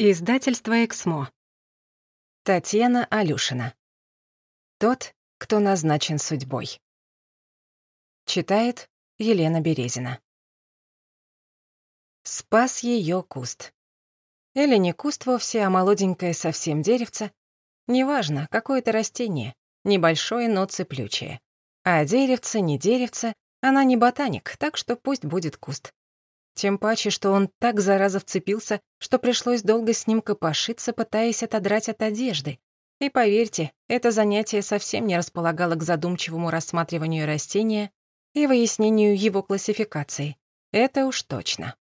Издательство «Эксмо». Татьяна Алюшина. Тот, кто назначен судьбой. Читает Елена Березина. Спас ее куст. Или не куст вовсе, а молоденькое совсем деревце. Неважно, какое это растение, небольшое, но цеплючее. А деревце, не деревце, она не ботаник, так что пусть будет куст. Тем паче, что он так зараза вцепился, что пришлось долго с ним копошиться, пытаясь отодрать от одежды. И поверьте, это занятие совсем не располагало к задумчивому рассматриванию растения и выяснению его классификации. Это уж точно.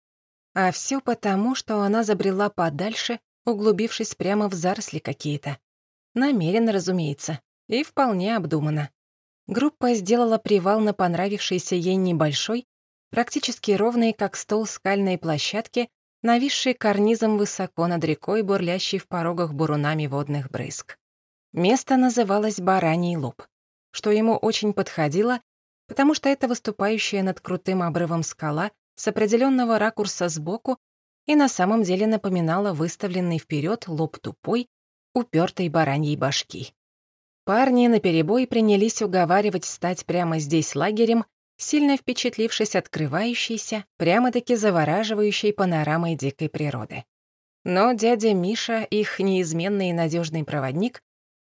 А все потому, что она забрела подальше, углубившись прямо в заросли какие-то. Намеренно, разумеется, и вполне обдуманно. Группа сделала привал на понравившийся ей небольшой, практически ровные, как стол скальной площадки, нависшие карнизом высоко над рекой, бурлящей в порогах бурунами водных брызг. Место называлось Бараний лоб, что ему очень подходило, потому что это выступающая над крутым обрывом скала с определенного ракурса сбоку и на самом деле напоминала выставленный вперед лоб тупой, упертой бараньей башки. Парни наперебой принялись уговаривать стать прямо здесь лагерем сильно впечатлившись открывающейся, прямо-таки завораживающей панорамой дикой природы. Но дядя Миша, их неизменный и надежный проводник,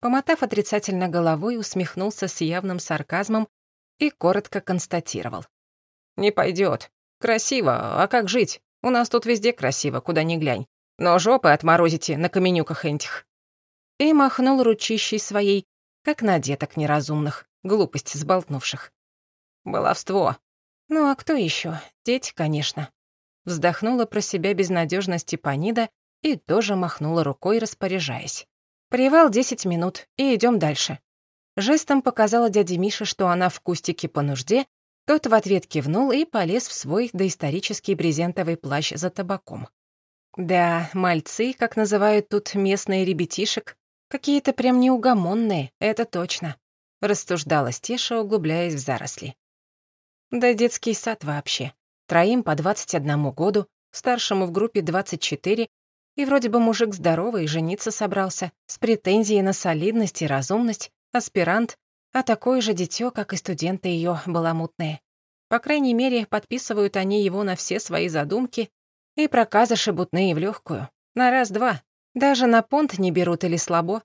помотав отрицательно головой, усмехнулся с явным сарказмом и коротко констатировал. «Не пойдет. Красиво, а как жить? У нас тут везде красиво, куда ни глянь. Но жопы отморозите на каменюках этих». И махнул ручищей своей, как на деток неразумных, глупость сболтнувших. Баловство. Ну а кто еще? Дети, конечно. Вздохнула про себя безнадежность Степанида и тоже махнула рукой, распоряжаясь. Привал 10 минут, и идем дальше. Жестом показала дяде Мише, что она в кустике по нужде, тот в ответ кивнул и полез в свой доисторический брезентовый плащ за табаком. Да, мальцы, как называют тут местные ребятишек, какие-то прям неугомонные, это точно. Рассуждала Стеша, углубляясь в заросли. Да детский сад вообще. Троим по 21 году, старшему в группе 24, и вроде бы мужик здоровый, жениться собрался, с претензией на солидность и разумность, аспирант, а такое же дитё, как и студенты её баламутные. По крайней мере, подписывают они его на все свои задумки и проказы шебутные в легкую. На раз-два. Даже на понт не берут или слабо.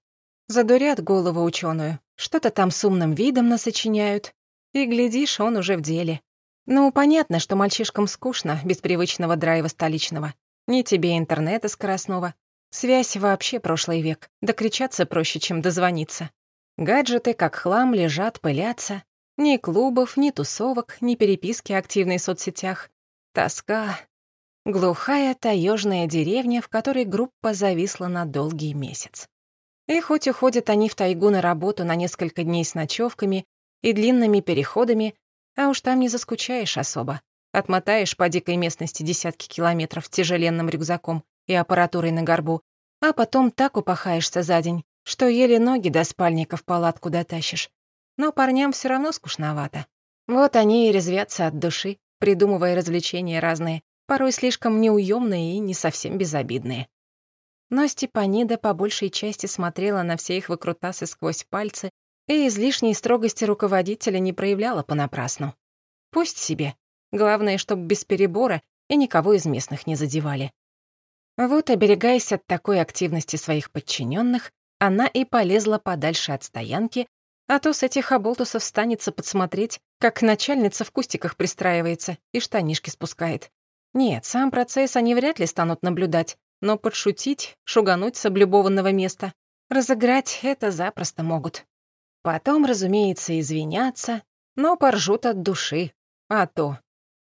Задурят голову ученую, что-то там с умным видом насочиняют, и, глядишь, он уже в деле. Ну, понятно, что мальчишкам скучно без привычного драйва столичного. Ни тебе интернета скоростного. Связь вообще прошлый век. Докричаться проще, чем дозвониться. Гаджеты, как хлам, лежат, пылятся. Ни клубов, ни тусовок, ни переписки активной в соцсетях. Тоска. Глухая таежная деревня, в которой группа зависла на долгий месяц. И хоть уходят они в тайгу на работу на несколько дней с ночевками и длинными переходами, а уж там не заскучаешь особо. Отмотаешь по дикой местности десятки километров тяжеленным рюкзаком и аппаратурой на горбу, а потом так упахаешься за день, что еле ноги до спальника в палатку дотащишь. Но парням все равно скучновато. Вот они и резвятся от души, придумывая развлечения разные, порой слишком неуемные и не совсем безобидные. Но Степанида по большей части смотрела на все их выкрутасы сквозь пальцы и излишней строгости руководителя не проявляла понапрасну. Пусть себе. Главное, чтоб без перебора и никого из местных не задевали. Вот, оберегаясь от такой активности своих подчиненных, она и полезла подальше от стоянки, а то с этих оболтусов станется подсмотреть, как начальница в кустиках пристраивается и штанишки спускает. Нет, сам процесс они вряд ли станут наблюдать, но подшутить, шугануть с облюбованного места, разыграть — это запросто могут. Потом, разумеется, извиняться, но поржут от души, а то.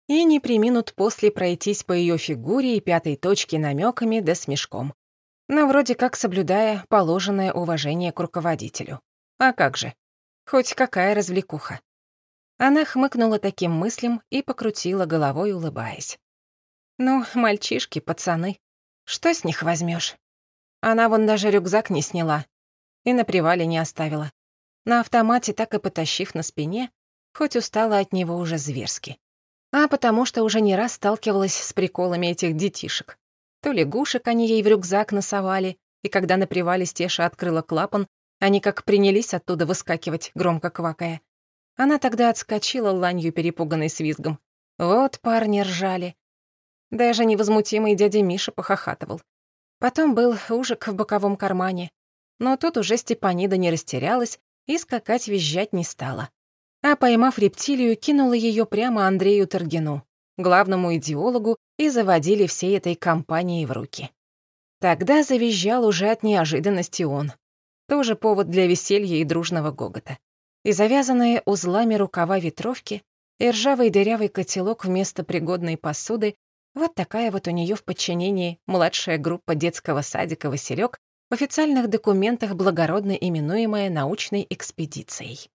И не приминут после пройтись по ее фигуре и пятой точке намеками да смешком. Но вроде как соблюдая положенное уважение к руководителю. А как же? Хоть какая развлекуха. Она хмыкнула таким мыслям и покрутила головой, улыбаясь. «Ну, мальчишки, пацаны, что с них возьмешь? Она вон даже рюкзак не сняла и на привале не оставила на автомате так и потащив на спине, хоть устала от него уже зверски. А потому что уже не раз сталкивалась с приколами этих детишек. то лягушек они ей в рюкзак насовали, и когда на привале Стеша открыла клапан, они как принялись оттуда выскакивать, громко квакая. Она тогда отскочила ланью, перепуганной с визгом. Вот парни ржали. Даже невозмутимый дядя Миша похохатывал. Потом был ужик в боковом кармане. Но тут уже Степанида не растерялась и скакать визжать не стала. А поймав рептилию, кинула ее прямо Андрею Таргину, главному идеологу, и заводили всей этой компанией в руки. Тогда завизжал уже от неожиданности он. Тоже повод для веселья и дружного гогота. И завязанные узлами рукава ветровки, и ржавый дырявый котелок вместо пригодной посуды, вот такая вот у нее в подчинении младшая группа детского садика «Василек», в официальных документах благородно именуемая научной экспедицией.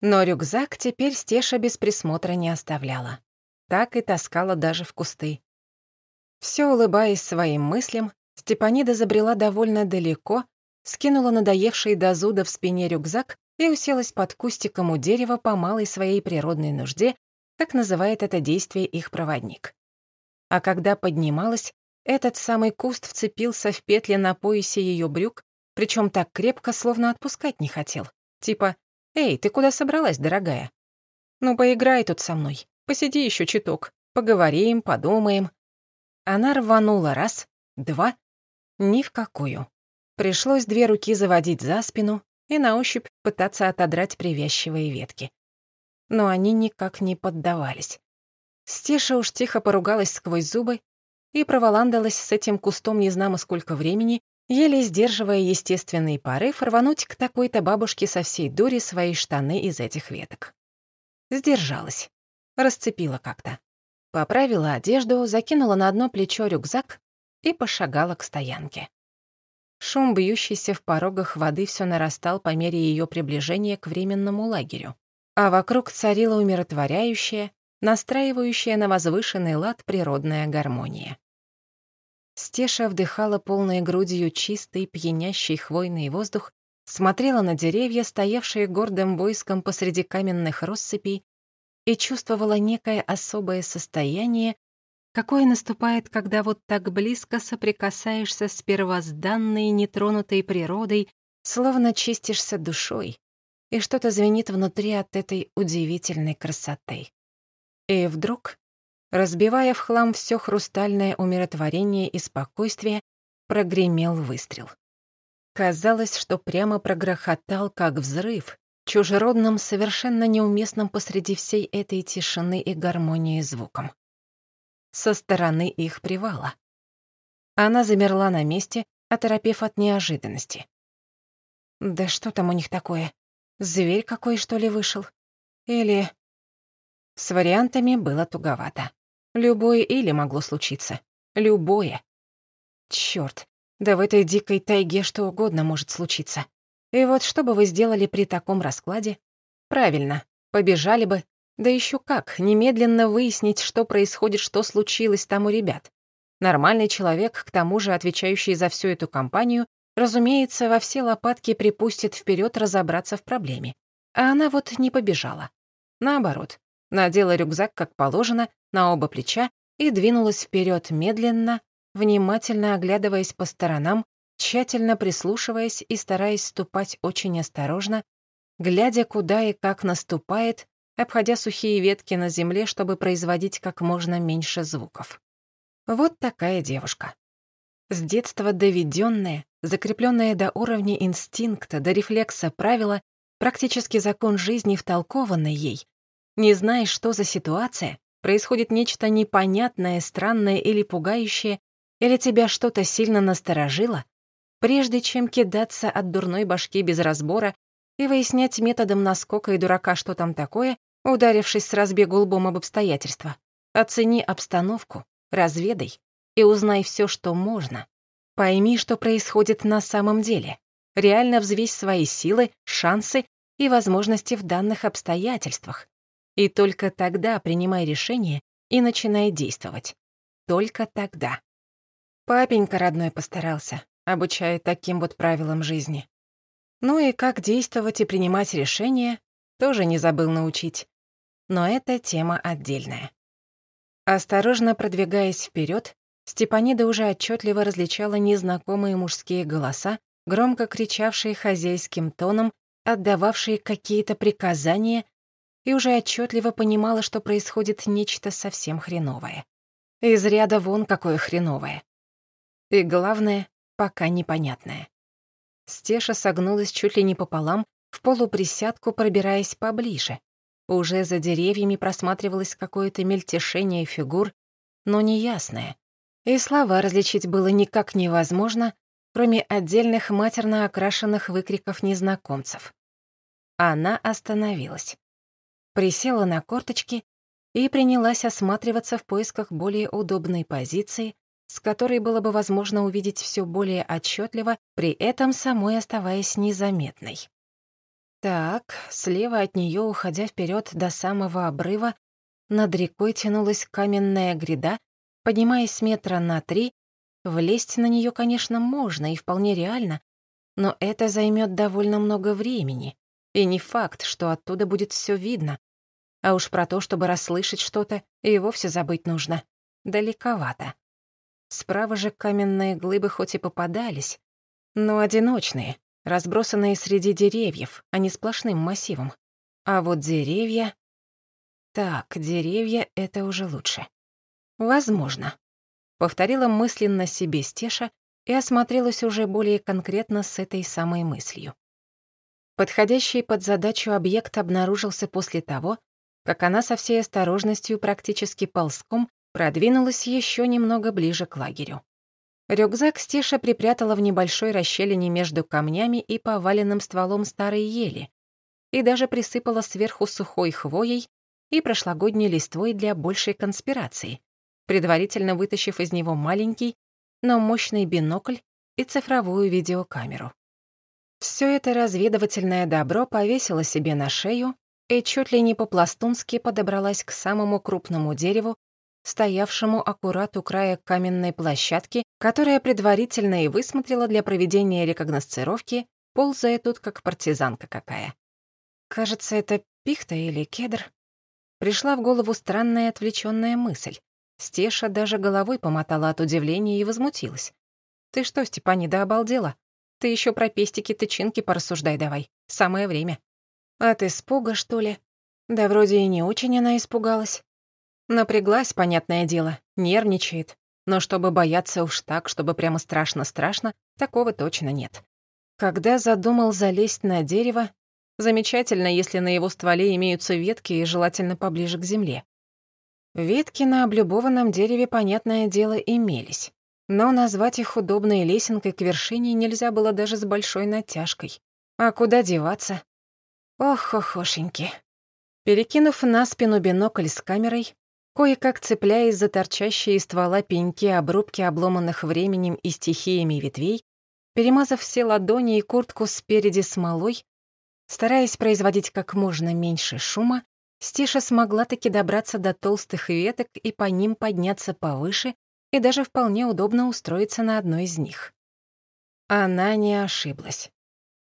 Но рюкзак теперь Стеша без присмотра не оставляла. Так и таскала даже в кусты. Все улыбаясь своим мыслям, Степанида забрела довольно далеко, скинула надоевший до зуда в спине рюкзак и уселась под кустиком у дерева по малой своей природной нужде, как называет это действие их проводник. А когда поднималась, этот самый куст вцепился в петли на поясе ее брюк, причем так крепко, словно отпускать не хотел. Типа «Эй, ты куда собралась, дорогая? Ну, поиграй тут со мной, посиди еще чуток, поговорим, подумаем». Она рванула раз, два, ни в какую. Пришлось две руки заводить за спину и на ощупь пытаться отодрать привязчивые ветки. Но они никак не поддавались. Стеша уж тихо поругалась сквозь зубы и проволандалась с этим кустом незнамо сколько времени, еле сдерживая естественный порыв рвануть к такой-то бабушке со всей дури свои штаны из этих веток. Сдержалась. Расцепила как-то. Поправила одежду, закинула на одно плечо рюкзак и пошагала к стоянке. Шум, бьющийся в порогах воды, все нарастал по мере ее приближения к временному лагерю. А вокруг царила умиротворяющая, настраивающая на возвышенный лад природная гармония. Стеша вдыхала полной грудью чистый, пьянящий хвойный воздух, смотрела на деревья, стоявшие гордым войском посреди каменных россыпей, и чувствовала некое особое состояние, какое наступает, когда вот так близко соприкасаешься с первозданной, нетронутой природой, словно чистишься душой, и что-то звенит внутри от этой удивительной красоты. И вдруг Разбивая в хлам все хрустальное умиротворение и спокойствие, прогремел выстрел. Казалось, что прямо прогрохотал, как взрыв, чужеродным, совершенно неуместным посреди всей этой тишины и гармонии звуком. Со стороны их привала. Она замерла на месте, оторопев от неожиданности. Да что там у них такое? Зверь какой, что ли, вышел? Или... С вариантами было туговато. Любое или могло случиться. Любое. Чёрт, да в этой дикой тайге что угодно может случиться. И вот что бы вы сделали при таком раскладе? Правильно, побежали бы. Да ещё как, немедленно выяснить, что происходит, что случилось там у ребят. Нормальный человек, к тому же отвечающий за всю эту компанию, разумеется, во все лопатки припустит вперед разобраться в проблеме. А она вот не побежала. Наоборот, надела рюкзак как положено, на оба плеча и двинулась вперед медленно, внимательно оглядываясь по сторонам, тщательно прислушиваясь и стараясь ступать очень осторожно, глядя, куда и как наступает, обходя сухие ветки на земле, чтобы производить как можно меньше звуков. Вот такая девушка. С детства доведенная, закрепленная до уровня инстинкта, до рефлекса правила, практически закон жизни втолкованный ей. Не знаешь, что за ситуация, происходит нечто непонятное, странное или пугающее, или тебя что-то сильно насторожило, прежде чем кидаться от дурной башки без разбора и выяснять методом наскока и дурака, что там такое, ударившись с разбегу лбом об обстоятельства. Оцени обстановку, разведай и узнай все, что можно. Пойми, что происходит на самом деле. Реально взвесь свои силы, шансы и возможности в данных обстоятельствах. И только тогда принимай решение и начинай действовать. Только тогда. Папенька родной постарался, обучая таким вот правилам жизни. Ну и как действовать и принимать решения, тоже не забыл научить. Но это тема отдельная. Осторожно продвигаясь вперед, Степанида уже отчетливо различала незнакомые мужские голоса, громко кричавшие хозяйским тоном, отдававшие какие-то приказания, и уже отчетливо понимала, что происходит нечто совсем хреновое. Из ряда вон какое хреновое. И главное, пока непонятное. Стеша согнулась чуть ли не пополам, в полуприсядку пробираясь поближе. Уже за деревьями просматривалось какое-то мельтешение фигур, но неясное. И слова различить было никак невозможно, кроме отдельных матерно окрашенных выкриков незнакомцев. Она остановилась. Присела на корточки и принялась осматриваться в поисках более удобной позиции, с которой было бы возможно увидеть все более отчетливо, при этом самой оставаясь незаметной. Так, слева от нее, уходя вперед до самого обрыва, над рекой тянулась каменная гряда, поднимаясь метра на три. Влезть на нее, конечно, можно и вполне реально, но это займет довольно много времени, и не факт, что оттуда будет все видно. А уж про то, чтобы расслышать что-то, и вовсе забыть нужно. Далековато. Справа же каменные глыбы хоть и попадались, но одиночные, разбросанные среди деревьев, а не сплошным массивом. А вот деревья... Так, деревья — это уже лучше. Возможно. Повторила мысленно себе Стеша и осмотрелась уже более конкретно с этой самой мыслью. Подходящий под задачу объект обнаружился после того, как она со всей осторожностью практически ползком продвинулась еще немного ближе к лагерю. Рюкзак Стиша припрятала в небольшой расщелине между камнями и поваленным стволом старой ели и даже присыпала сверху сухой хвоей и прошлогодней листвой для большей конспирации, предварительно вытащив из него маленький, но мощный бинокль и цифровую видеокамеру. Все это разведывательное добро повесила себе на шею и чуть ли не по-пластунски подобралась к самому крупному дереву, стоявшему аккурат у края каменной площадки, которая предварительно и высмотрела для проведения рекогносцировки, ползая тут как партизанка какая. Кажется, это пихта или кедр. Пришла в голову странная отвлеченная мысль. Стеша даже головой помотала от удивления и возмутилась. «Ты что, Степанида, обалдела? Ты еще про пестики-тычинки порассуждай давай. Самое время». «От испуга, что ли?» Да вроде и не очень она испугалась. Напряглась, понятное дело, нервничает. Но чтобы бояться уж так, чтобы прямо страшно-страшно, такого точно нет. Когда задумал залезть на дерево, замечательно, если на его стволе имеются ветки и желательно поближе к земле. Ветки на облюбованном дереве, понятное дело, имелись. Но назвать их удобной лесенкой к вершине нельзя было даже с большой натяжкой. А куда деваться? Ох, хохошеньки. Перекинув на спину бинокль с камерой, Кое-как цепляясь за торчащие из ствола пеньки обрубки обломанных временем и стихиями ветвей, перемазав все ладони и куртку спереди смолой, стараясь производить как можно меньше шума, Стиша смогла таки добраться до толстых веток и по ним подняться повыше и даже вполне удобно устроиться на одной из них. Она не ошиблась.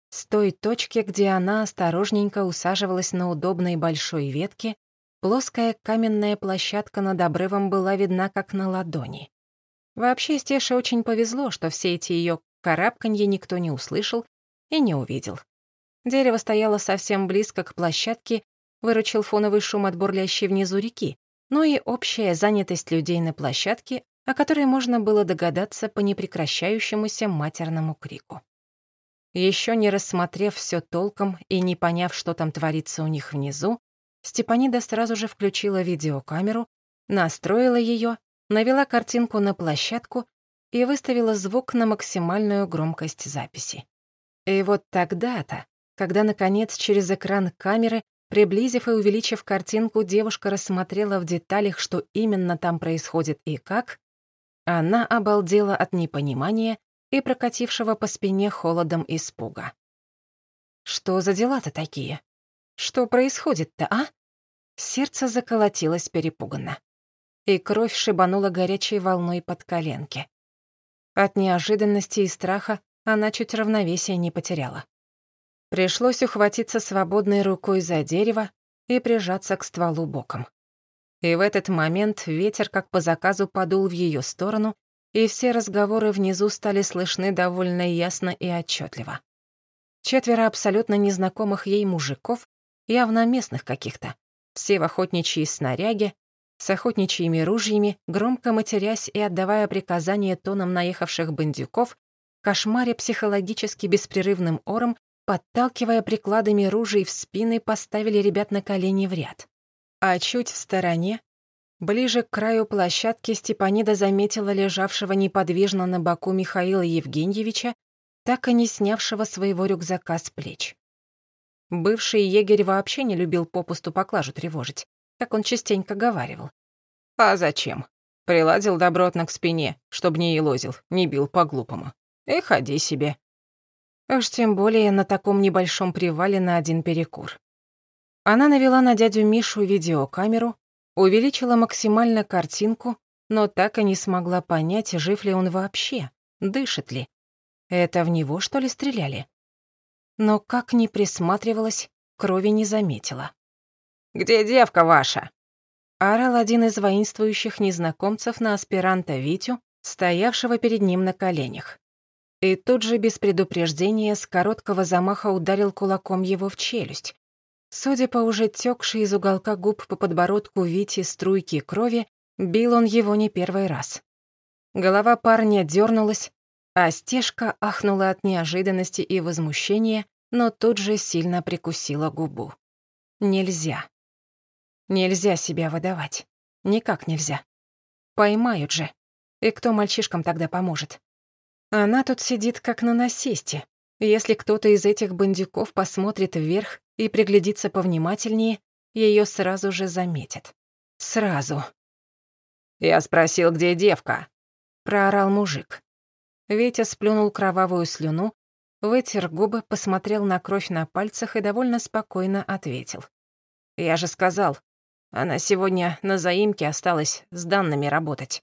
С той точки, где она осторожненько усаживалась на удобной большой ветке, Плоская каменная площадка над обрывом была видна как на ладони. Вообще, Стеше очень повезло, что все эти ее карабканье никто не услышал и не увидел. Дерево стояло совсем близко к площадке, выручил фоновый шум от бурлящей внизу реки, но и общая занятость людей на площадке, о которой можно было догадаться по непрекращающемуся матерному крику. Еще не рассмотрев все толком и не поняв, что там творится у них внизу, Степанида сразу же включила видеокамеру, настроила ее, навела картинку на площадку и выставила звук на максимальную громкость записи. И вот тогда-то, когда, наконец, через экран камеры, приблизив и увеличив картинку, девушка рассмотрела в деталях, что именно там происходит и как, она обалдела от непонимания и прокатившего по спине холодом испуга. Что за дела-то такие? Что происходит-то, а? Сердце заколотилось перепуганно. И кровь шибанула горячей волной под коленки. От неожиданности и страха она чуть равновесие не потеряла. Пришлось ухватиться свободной рукой за дерево и прижаться к стволу боком. И в этот момент ветер, как по заказу, подул в ее сторону, и все разговоры внизу стали слышны довольно ясно и отчетливо. Четверо абсолютно незнакомых ей мужиков, явно местных каких-то, все в охотничьей снаряге, с охотничьими ружьями, громко матерясь и отдавая приказания тоном наехавших бандюков, кошмаре психологически беспрерывным ором, подталкивая прикладами ружей в спины, поставили ребят на колени в ряд. А чуть в стороне, ближе к краю площадки, Степанида заметила лежавшего неподвижно на боку Михаила Евгеньевича, так и не снявшего своего рюкзака с плеч. Бывший егерь вообще не любил попусту поклажу тревожить, как он частенько говаривал. «А зачем? Приладил добротно к спине, чтоб не елозил, не бил по-глупому. И ходи себе». Уж тем более на таком небольшом привале на один перекур. Она навела на дядю Мишу видеокамеру, увеличила максимально картинку, но так и не смогла понять, жив ли он вообще, дышит ли. Это в него, что ли, стреляли? Но как ни присматривалась, крови не заметила. «Где девка ваша?» Орал один из воинствующих незнакомцев на аспиранта Витю, стоявшего перед ним на коленях. И тут же без предупреждения с короткого замаха ударил кулаком его в челюсть, Судя по уже тёкшей из уголка губ по подбородку Вити струйки крови, бил он его не первый раз. Голова парня дернулась, а стежка ахнула от неожиданности и возмущения, но тут же сильно прикусила губу. Нельзя. Нельзя себя выдавать. Никак нельзя. Поймают же. И кто мальчишкам тогда поможет? Она тут сидит как на насесте. Если кто-то из этих бандюков посмотрит вверх и приглядится повнимательнее, ее сразу же заметят. Сразу. «Я спросил, где девка?» — проорал мужик. Ветя сплюнул кровавую слюну, вытер губы, посмотрел на кровь на пальцах и довольно спокойно ответил. «Я же сказал, она сегодня на заимке осталась с данными работать.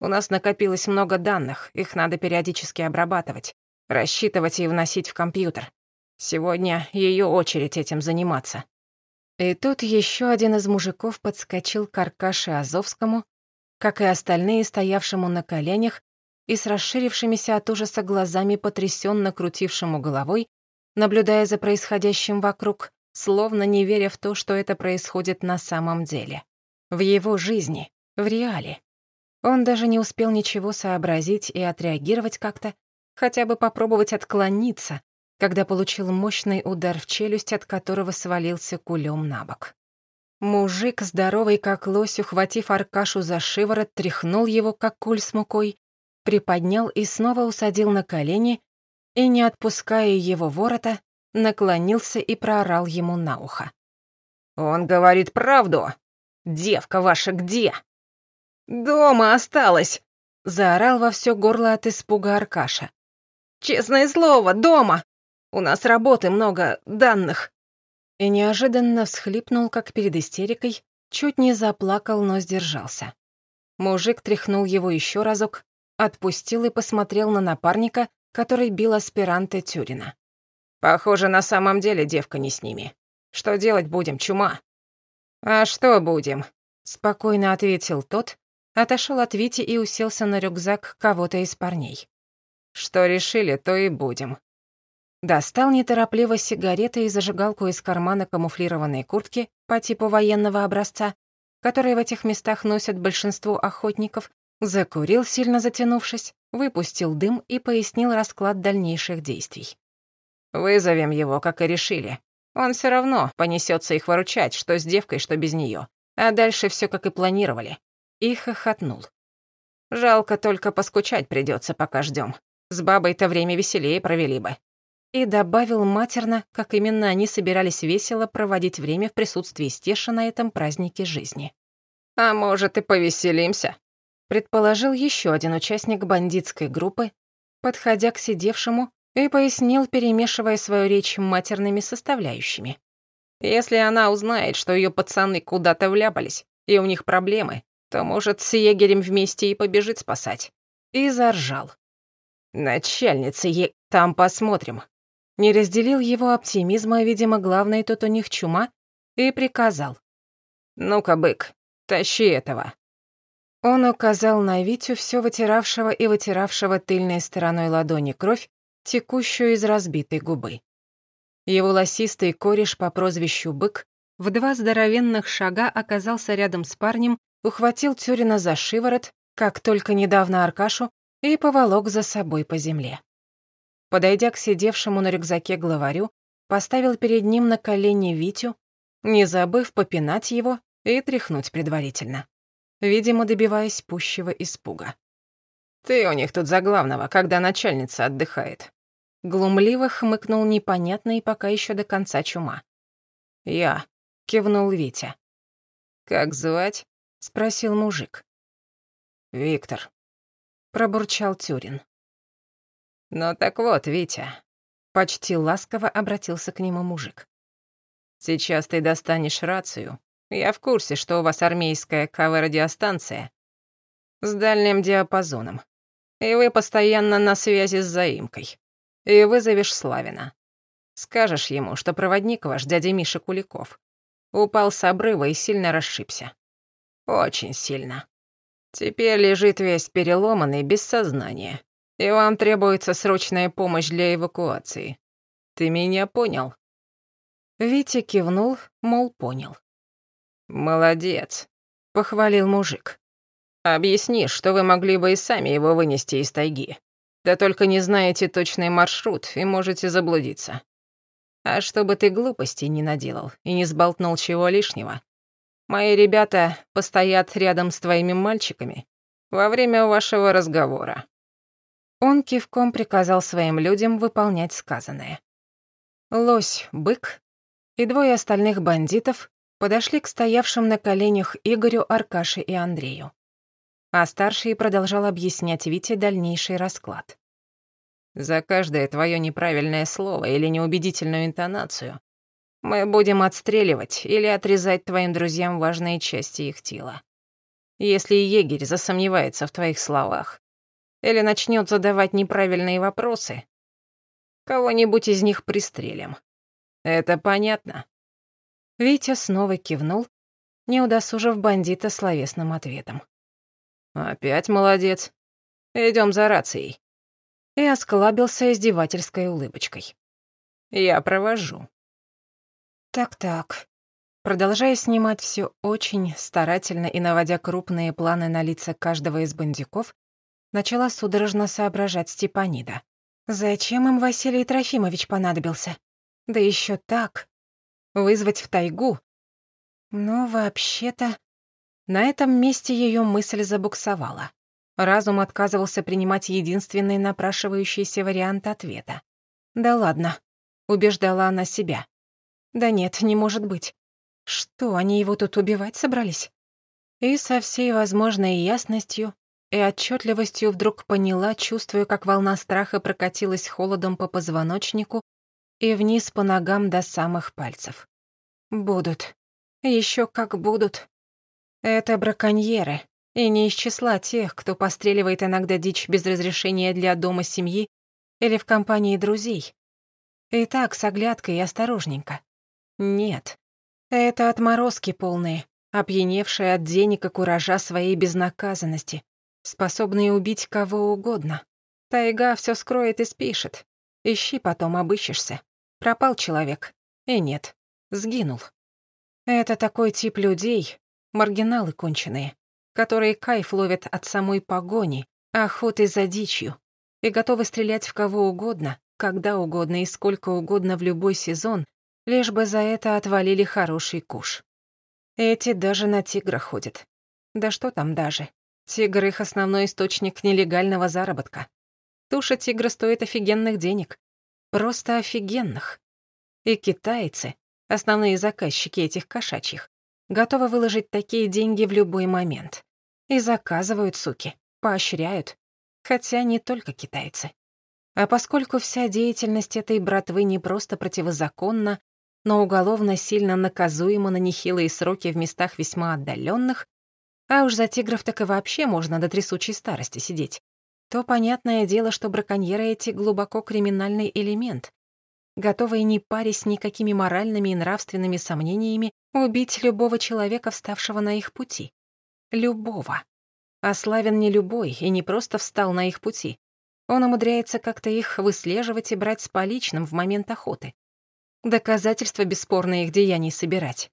У нас накопилось много данных, их надо периодически обрабатывать, рассчитывать и вносить в компьютер. Сегодня ее очередь этим заниматься. И тут еще один из мужиков подскочил к Аркаше Азовскому, как и остальные, стоявшему на коленях и с расширившимися от ужаса глазами потрясенно крутившему головой, наблюдая за происходящим вокруг, словно не веря в то, что это происходит на самом деле. В его жизни, в реале. Он даже не успел ничего сообразить и отреагировать как-то, хотя бы попробовать отклониться, когда получил мощный удар в челюсть, от которого свалился кулем на бок. Мужик, здоровый как лось, ухватив Аркашу за шиворот, тряхнул его, как куль с мукой, приподнял и снова усадил на колени и, не отпуская его ворота, наклонился и проорал ему на ухо. «Он говорит правду! Девка ваша где?» «Дома осталась!» — заорал во все горло от испуга Аркаша. «Честное слово, дома! У нас работы много, данных». И неожиданно всхлипнул, как перед истерикой, чуть не заплакал, но сдержался. Мужик тряхнул его еще разок, отпустил и посмотрел на напарника, который бил аспиранта Тюрина. «Похоже, на самом деле девка не с ними. Что делать будем, чума?» «А что будем?» — спокойно ответил тот, отошел от Вити и уселся на рюкзак кого-то из парней. «Что решили, то и будем. Достал неторопливо сигареты и зажигалку из кармана камуфлированной куртки по типу военного образца, которые в этих местах носят большинство охотников, закурил, сильно затянувшись, выпустил дым и пояснил расклад дальнейших действий. «Вызовем его, как и решили. Он все равно понесется их выручать, что с девкой, что без нее. А дальше все как и планировали». И хохотнул. «Жалко, только поскучать придется, пока ждем. С бабой-то время веселее провели бы и добавил матерно, как именно они собирались весело проводить время в присутствии Стеша на этом празднике жизни. «А может, и повеселимся?» предположил еще один участник бандитской группы, подходя к сидевшему и пояснил, перемешивая свою речь матерными составляющими. «Если она узнает, что ее пацаны куда-то вляпались, и у них проблемы, то, может, с егерем вместе и побежит спасать». И заржал. «Начальница е... Там посмотрим. Не разделил его оптимизма, видимо, главный тут у них чума, и приказал. «Ну-ка, бык, тащи этого». Он указал на Витю, все вытиравшего и вытиравшего тыльной стороной ладони кровь, текущую из разбитой губы. Его лосистый кореш по прозвищу Бык в два здоровенных шага оказался рядом с парнем, ухватил Тюрина за шиворот, как только недавно Аркашу, и поволок за собой по земле. Подойдя к сидевшему на рюкзаке главарю, поставил перед ним на колени Витю, не забыв попинать его и тряхнуть предварительно, видимо, добиваясь пущего испуга. «Ты у них тут за главного, когда начальница отдыхает», Глумливо хмыкнул непонятный пока еще до конца чума. «Я», — кивнул Витя. «Как звать?» — спросил мужик. «Виктор», — пробурчал Тюрин. «Ну так вот, Витя», — почти ласково обратился к нему мужик. «Сейчас ты достанешь рацию. Я в курсе, что у вас армейская КВ-радиостанция с дальним диапазоном, и вы постоянно на связи с заимкой и вызовешь Славина. Скажешь ему, что проводник ваш, дядя Миша Куликов, упал с обрыва и сильно расшибся. Очень сильно. Теперь лежит весь переломанный, без сознания, и вам требуется срочная помощь для эвакуации. Ты меня понял?» Витя кивнул, мол, понял. «Молодец», — похвалил мужик. «Объясни, что вы могли бы и сами его вынести из тайги. Да только не знаете точный маршрут и можете заблудиться. А чтобы ты глупостей не наделал и не сболтнул чего лишнего, мои ребята постоят рядом с твоими мальчиками во время вашего разговора». Он кивком приказал своим людям выполнять сказанное. Лось, бык и двое остальных бандитов подошли к стоявшим на коленях Игорю, Аркаше и Андрею а старший продолжал объяснять Вите дальнейший расклад. «За каждое твое неправильное слово или неубедительную интонацию мы будем отстреливать или отрезать твоим друзьям важные части их тела. Если егерь засомневается в твоих словах или начнет задавать неправильные вопросы, кого-нибудь из них пристрелим. Это понятно?» Витя снова кивнул, не удосужив бандита словесным ответом. «Опять молодец. Идем за рацией». И осклабился издевательской улыбочкой. «Я провожу». Так-так. Продолжая снимать все очень старательно и наводя крупные планы на лица каждого из бандюков, начала судорожно соображать Степанида. Зачем им Василий Трофимович понадобился? Да еще так. Вызвать в тайгу? Ну, вообще-то... На этом месте ее мысль забуксовала. Разум отказывался принимать единственный напрашивающийся вариант ответа. «Да ладно», — убеждала она себя. «Да нет, не может быть. Что, они его тут убивать собрались?» И со всей возможной ясностью и отчетливостью вдруг поняла, чувствуя, как волна страха прокатилась холодом по позвоночнику и вниз по ногам до самых пальцев. «Будут. Еще как будут. Это браконьеры, и не из числа тех, кто постреливает иногда дичь без разрешения для дома семьи или в компании друзей. И так, с оглядкой и осторожненько. Нет, это отморозки полные, опьяневшие от денег и куража своей безнаказанности, способные убить кого угодно. Тайга все скроет и спишет. Ищи потом, обыщешься. Пропал человек. И нет, сгинул. Это такой тип людей, маргиналы конченые, которые кайф ловят от самой погони, охоты за дичью, и готовы стрелять в кого угодно, когда угодно и сколько угодно в любой сезон, лишь бы за это отвалили хороший куш. Эти даже на тигра ходят. Да что там даже. Тигр — их основной источник нелегального заработка. Туша тигра стоит офигенных денег. Просто офигенных. И китайцы, основные заказчики этих кошачьих, готовы выложить такие деньги в любой момент. И заказывают, суки, поощряют. Хотя не только китайцы. А поскольку вся деятельность этой братвы не просто противозаконна, но уголовно сильно наказуема на нехилые сроки в местах весьма отдаленных, а уж за тигров так и вообще можно до трясучей старости сидеть, то понятное дело, что браконьеры эти глубоко криминальный элемент, готовые не парясь никакими моральными и нравственными сомнениями убить любого человека, вставшего на их пути. Любого. А Славин не любой и не просто встал на их пути. Он умудряется как-то их выслеживать и брать с поличным в момент охоты. Доказательства бесспорные их деяний собирать.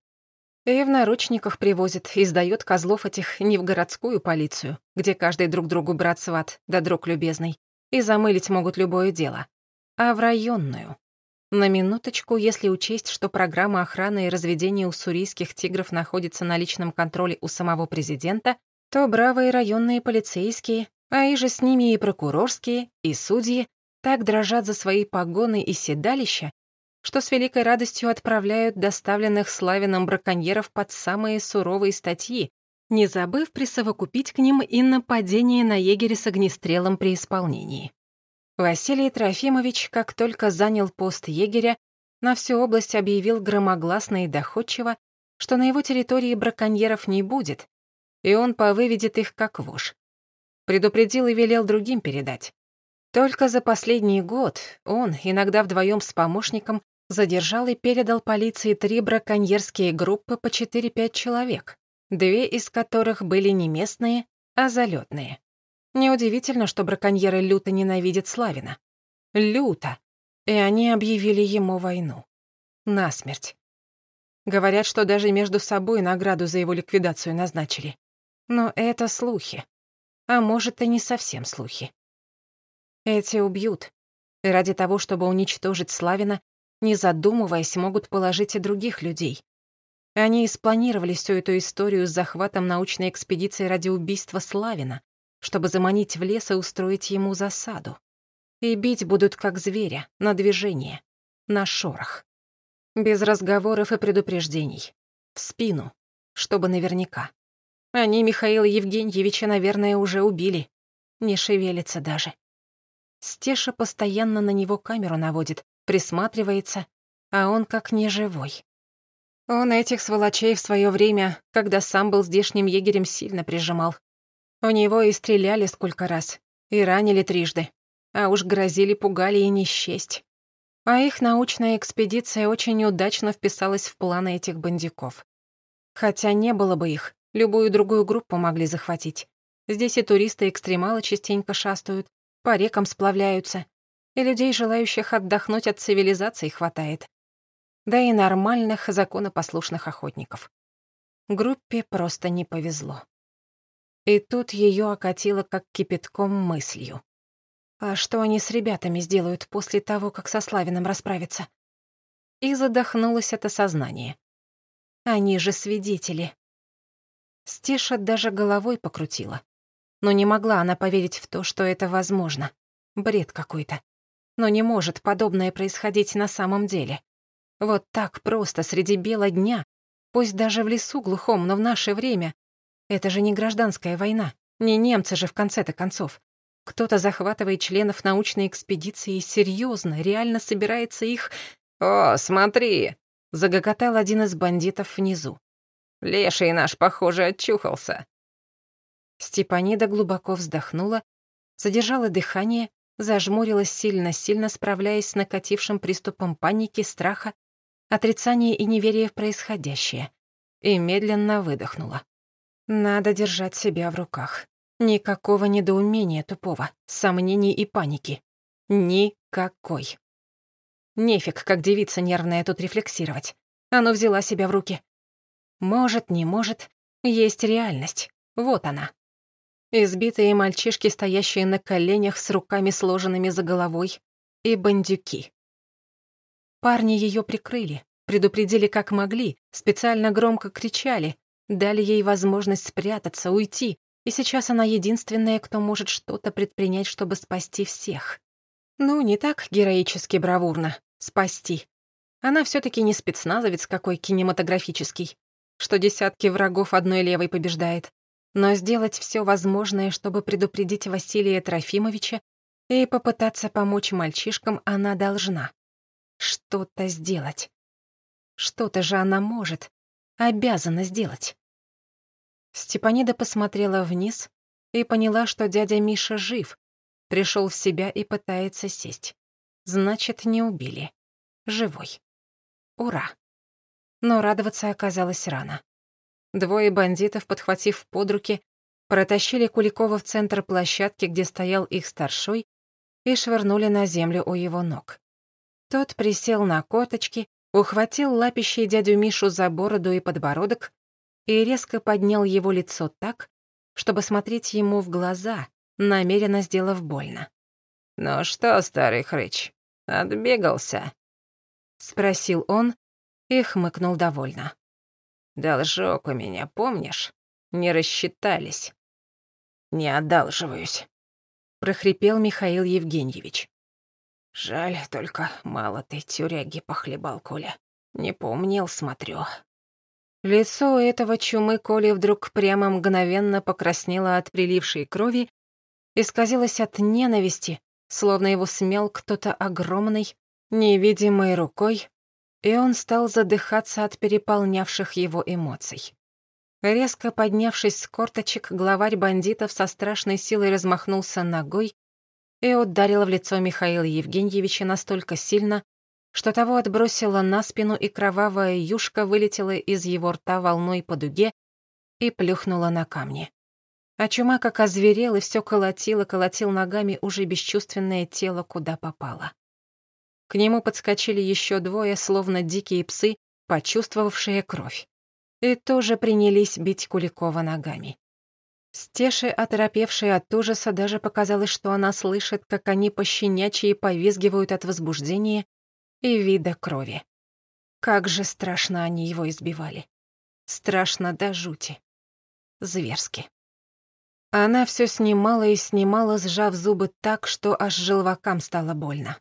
И в наручниках привозит и сдаёт козлов этих не в городскую полицию, где каждый друг другу брат-сват, да друг любезный, и замылить могут любое дело, а в районную. На минуточку, если учесть, что программа охраны и разведения уссурийских тигров находится на личном контроле у самого президента, то бравые районные полицейские, а и же с ними и прокурорские, и судьи, так дрожат за свои погоны и седалища, что с великой радостью отправляют доставленных Славином браконьеров под самые суровые статьи, не забыв присовокупить к ним и нападение на егеря с огнестрелом при исполнении. Василий Трофимович, как только занял пост егеря, на всю область объявил громогласно и доходчиво, что на его территории браконьеров не будет, и он повыведет их как вож. Предупредил и велел другим передать. Только за последний год он, иногда вдвоем с помощником, задержал и передал полиции три браконьерские группы по 4-5 человек, две из которых были не местные, а залетные. Неудивительно, что браконьеры люто ненавидят Славина. Люто. И они объявили ему войну. Насмерть. Говорят, что даже между собой награду за его ликвидацию назначили. Но это слухи. А может, и не совсем слухи. Эти убьют. И ради того, чтобы уничтожить Славина, не задумываясь, могут положить и других людей. Они и спланировали всю эту историю с захватом научной экспедиции ради убийства Славина, чтобы заманить в лес и устроить ему засаду. И бить будут как зверя, на движение, на шорох. Без разговоров и предупреждений. В спину, чтобы наверняка. Они Михаила Евгеньевича, наверное, уже убили. Не шевелится даже. Стеша постоянно на него камеру наводит, присматривается, а он как неживой. Он этих сволочей в свое время, когда сам был здешним егерем, сильно прижимал. У него и стреляли сколько раз, и ранили трижды, а уж грозили, пугали и не счесть. А их научная экспедиция очень удачно вписалась в планы этих бандюков. Хотя не было бы их, любую другую группу могли захватить. Здесь и туристы-экстремалы частенько шастают, по рекам сплавляются, и людей, желающих отдохнуть от цивилизации, хватает. Да и нормальных, законопослушных охотников. Группе просто не повезло. И тут ее окатило как кипятком мыслью. А что они с ребятами сделают после того, как со Славиным расправятся? И задохнулось это сознание. Они же свидетели. Стеша даже головой покрутила. Но не могла она поверить в то, что это возможно. Бред какой-то. Но не может подобное происходить на самом деле. Вот так просто среди бела дня, пусть даже в лесу глухом, но в наше время. Это же не гражданская война, не немцы же в конце-то концов. Кто-то захватывает членов научной экспедиции и серьезно, реально собирается их... «О, смотри!» — загоготал один из бандитов внизу. «Леший наш, похоже, отчухался». Степанида глубоко вздохнула, задержала дыхание зажмурилась сильно-сильно, справляясь с накатившим приступом паники, страха, отрицания и неверия в происходящее, и медленно выдохнула. Надо держать себя в руках. Никакого недоумения тупого, сомнений и паники. Никакой. Нефиг, как девица нервная, тут рефлексировать. Оно взяла себя в руки. Может, не может, есть реальность. Вот она. Избитые мальчишки, стоящие на коленях с руками сложенными за головой, и бандюки. Парни ее прикрыли, предупредили как могли, специально громко кричали, дали ей возможность спрятаться, уйти, и сейчас она единственная, кто может что-то предпринять, чтобы спасти всех. Ну, не так героически бравурно. Спасти. Она все таки не спецназовец какой кинематографический, что десятки врагов одной левой побеждает но сделать все возможное, чтобы предупредить Василия Трофимовича и попытаться помочь мальчишкам она должна. Что-то сделать. Что-то же она может, обязана сделать. Степанида посмотрела вниз и поняла, что дядя Миша жив, пришел в себя и пытается сесть. Значит, не убили. Живой. Ура. Но радоваться оказалось рано. Двое бандитов, подхватив под руки, протащили Куликова в центр площадки, где стоял их старшой, и швырнули на землю у его ног. Тот присел на корточки, ухватил лапищей дядю Мишу за бороду и подбородок и резко поднял его лицо так, чтобы смотреть ему в глаза, намеренно сделав больно. «Ну что, старый хрыч, отбегался?» — спросил он и хмыкнул довольно. «Должок у меня, помнишь? Не рассчитались». «Не одалживаюсь», — прохрипел Михаил Евгеньевич. «Жаль, только мало ты тюряги похлебал, Коля. Не помнил, смотрю». Лицо у этого чумы Коли вдруг прямо мгновенно покраснело от прилившей крови и сказилось от ненависти, словно его смел кто-то огромный, невидимой рукой, и он стал задыхаться от переполнявших его эмоций. Резко поднявшись с корточек, главарь бандитов со страшной силой размахнулся ногой и ударил в лицо Михаила Евгеньевича настолько сильно, что того отбросило на спину, и кровавая юшка вылетела из его рта волной по дуге и плюхнула на камни. А чума как озверел и все колотил и колотил ногами уже бесчувственное тело, куда попало. К нему подскочили еще двое, словно дикие псы, почувствовавшие кровь. И тоже принялись бить Куликова ногами. Стеше, оторопевшей от ужаса, даже показалось, что она слышит, как они пощенячьи повизгивают от возбуждения и вида крови. Как же страшно они его избивали. Страшно до жути. Зверски. Она все снимала и снимала, сжав зубы так, что аж желвакам стало больно.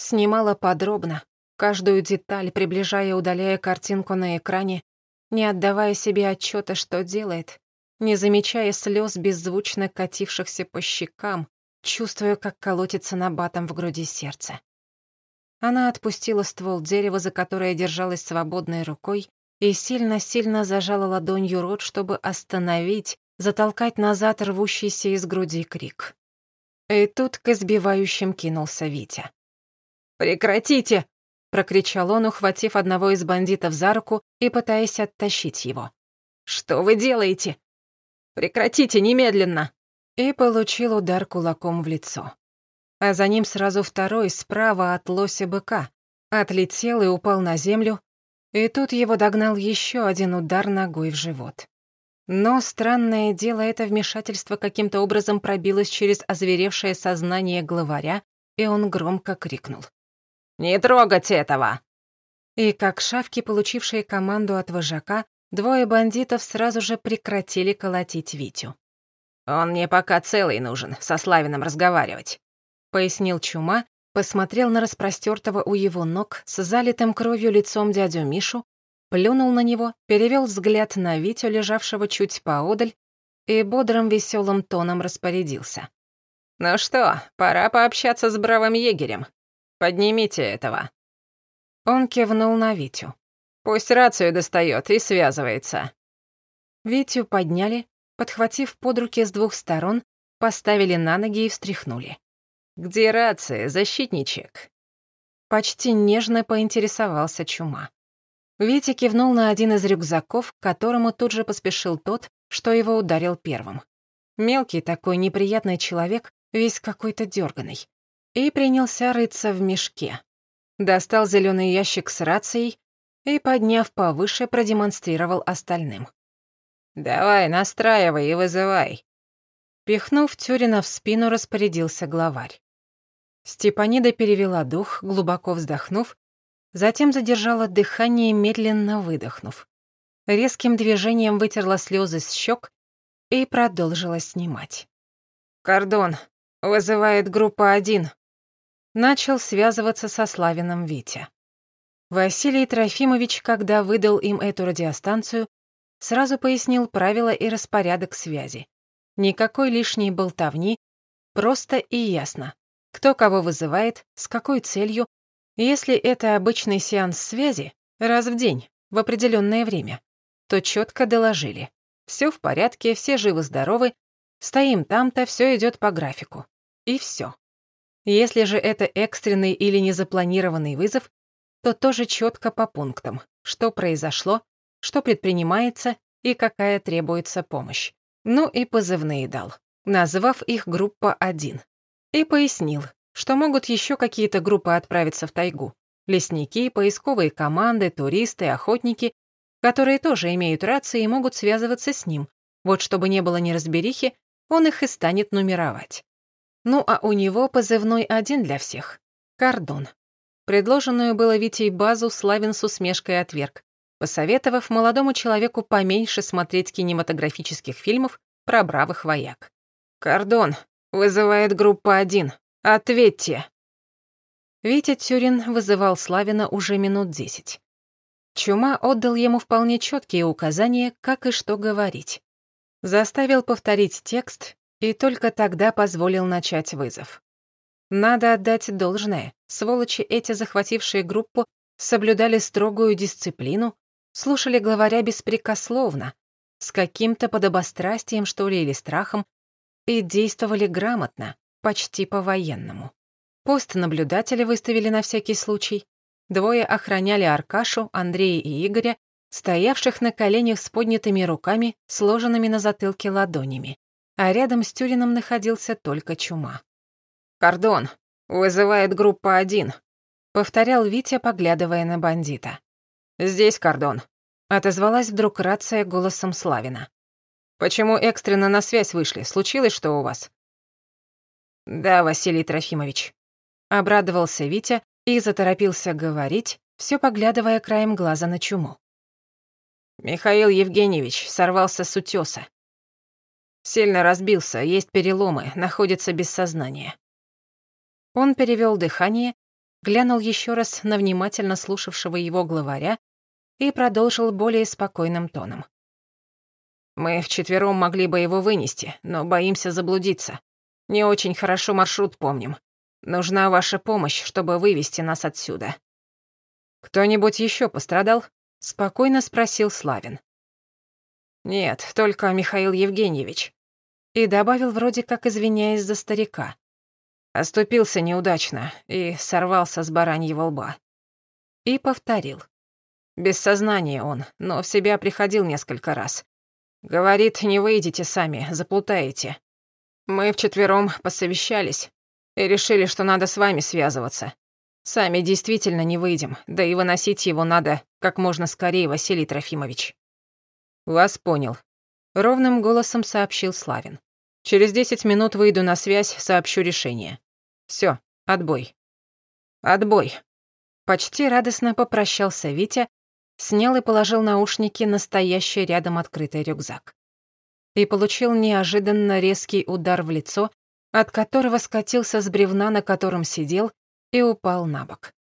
Снимала подробно, каждую деталь, приближая и удаляя картинку на экране, не отдавая себе отчета, что делает, не замечая слез, беззвучно катившихся по щекам, чувствуя, как колотится набатом в груди сердце. Она отпустила ствол дерева, за которое держалась свободной рукой, и сильно-сильно зажала ладонью рот, чтобы остановить, затолкать назад рвущийся из груди крик. И тут к избивающим кинулся Витя. «Прекратите!» — прокричал он, ухватив одного из бандитов за руку и пытаясь оттащить его. «Что вы делаете? Прекратите немедленно!» И получил удар кулаком в лицо. А за ним сразу второй справа от лося быка. Отлетел и упал на землю, и тут его догнал еще один удар ногой в живот. Но странное дело, это вмешательство каким-то образом пробилось через озверевшее сознание главаря, и он громко крикнул. «Не трогать этого!» И как шавки, получившие команду от вожака, двое бандитов сразу же прекратили колотить Витю. «Он мне пока целый нужен, со Славиным разговаривать», — пояснил Чума, посмотрел на распростертого у его ног с залитым кровью лицом дядю Мишу, плюнул на него, перевел взгляд на Витю, лежавшего чуть поодаль, и бодрым веселым тоном распорядился. «Ну что, пора пообщаться с бравым егерем. Поднимите этого». Он кивнул на Витю. «Пусть рацию достает и связывается». Витю подняли, подхватив под руки с двух сторон, поставили на ноги и встряхнули. «Где рация, защитничек?» Почти нежно поинтересовался Чума. Витя кивнул на один из рюкзаков, к которому тут же поспешил тот, что его ударил первым. Мелкий такой неприятный человек, весь какой-то дерганый и принялся рыться в мешке. Достал зеленый ящик с рацией и, подняв повыше, продемонстрировал остальным. «Давай, настраивай и вызывай». Пихнув Тюрина в спину, распорядился главарь. Степанида перевела дух, глубоко вздохнув, затем задержала дыхание, медленно выдохнув. Резким движением вытерла слезы с щек и продолжила снимать. «Кордон. Вызывает группа один начал связываться со Славином Витя. Василий Трофимович, когда выдал им эту радиостанцию, сразу пояснил правила и распорядок связи. Никакой лишней болтовни, просто и ясно, кто кого вызывает, с какой целью, если это обычный сеанс связи, раз в день, в определенное время, то четко доложили. Все в порядке, все живы-здоровы, стоим там-то, все идет по графику. И все. Если же это экстренный или незапланированный вызов, то тоже четко по пунктам, что произошло, что предпринимается и какая требуется помощь. Ну и позывные дал, назвав их группа 1. И пояснил, что могут еще какие-то группы отправиться в тайгу. Лесники, поисковые команды, туристы, охотники, которые тоже имеют рации и могут связываться с ним. Вот чтобы не было неразберихи, он их и станет нумеровать. Ну а у него позывной один для всех — Кордон. Предложенную было Витей базу Славин с усмешкой отверг, посоветовав молодому человеку поменьше смотреть кинематографических фильмов про бравых вояк. «Кордон, вызывает группа один. Ответьте!» Витя Тюрин вызывал Славина уже минут десять. Чума отдал ему вполне четкие указания, как и что говорить. Заставил повторить текст и только тогда позволил начать вызов. Надо отдать должное. Сволочи эти, захватившие группу, соблюдали строгую дисциплину, слушали главаря беспрекословно, с каким-то подобострастием, что ли, или страхом, и действовали грамотно, почти по-военному. Пост наблюдателя выставили на всякий случай. Двое охраняли Аркашу, Андрея и Игоря, стоявших на коленях с поднятыми руками, сложенными на затылке ладонями. А рядом с Тюрином находился только Чума. «Кордон, вызывает группа один», — повторял Витя, поглядывая на бандита. «Здесь кордон», — отозвалась вдруг рация голосом Славина. «Почему экстренно на связь вышли? Случилось что у вас?» «Да, Василий Трофимович», — обрадовался Витя и заторопился говорить, все поглядывая краем глаза на чуму. Михаил Евгеньевич сорвался с утёса. Сильно разбился, есть переломы, находится без сознания. Он перевел дыхание, глянул еще раз на внимательно слушавшего его главаря и продолжил более спокойным тоном. «Мы вчетвером могли бы его вынести, но боимся заблудиться. Не очень хорошо маршрут помним. Нужна ваша помощь, чтобы вывести нас отсюда». «Кто-нибудь еще пострадал?» — спокойно спросил Славин. «Нет, только Михаил Евгеньевич». И добавил вроде как извиняясь за старика. Оступился неудачно и сорвался с бараньего лба. И повторил. Без сознания он, но в себя приходил несколько раз. Говорит, не выйдете сами, заплутаете. Мы вчетвером посовещались и решили, что надо с вами связываться. Сами действительно не выйдем, да и выносить его надо как можно скорее, Василий Трофимович. Вас понял. Ровным голосом сообщил Славин. Через десять минут выйду на связь, сообщу решение. Все, отбой. Отбой. Почти радостно попрощался Витя, снял и положил наушники на стоящий рядом открытый рюкзак. И получил неожиданно резкий удар в лицо, от которого скатился с бревна, на котором сидел, и упал на бок.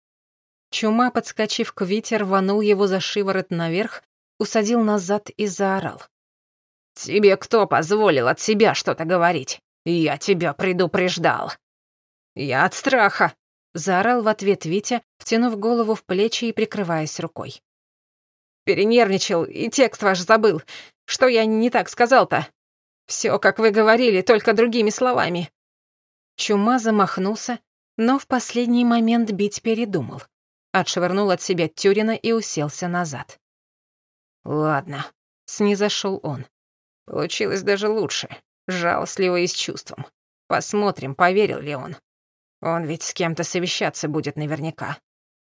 Чума, подскочив к Вите, рванул его за шиворот наверх, усадил назад и заорал. «Тебе кто позволил от себя что-то говорить? Я тебя предупреждал!» «Я от страха!» — заорал в ответ Витя, втянув голову в плечи и прикрываясь рукой. «Перенервничал и текст ваш забыл. Что я не так сказал-то? Все, как вы говорили, только другими словами». Чума замахнулся, но в последний момент бить передумал. Отшвырнул от себя Тюрина и уселся назад. «Ладно», — снизошел он. «Получилось даже лучше, жалостливо и с чувством. Посмотрим, поверил ли он. Он ведь с кем-то совещаться будет наверняка.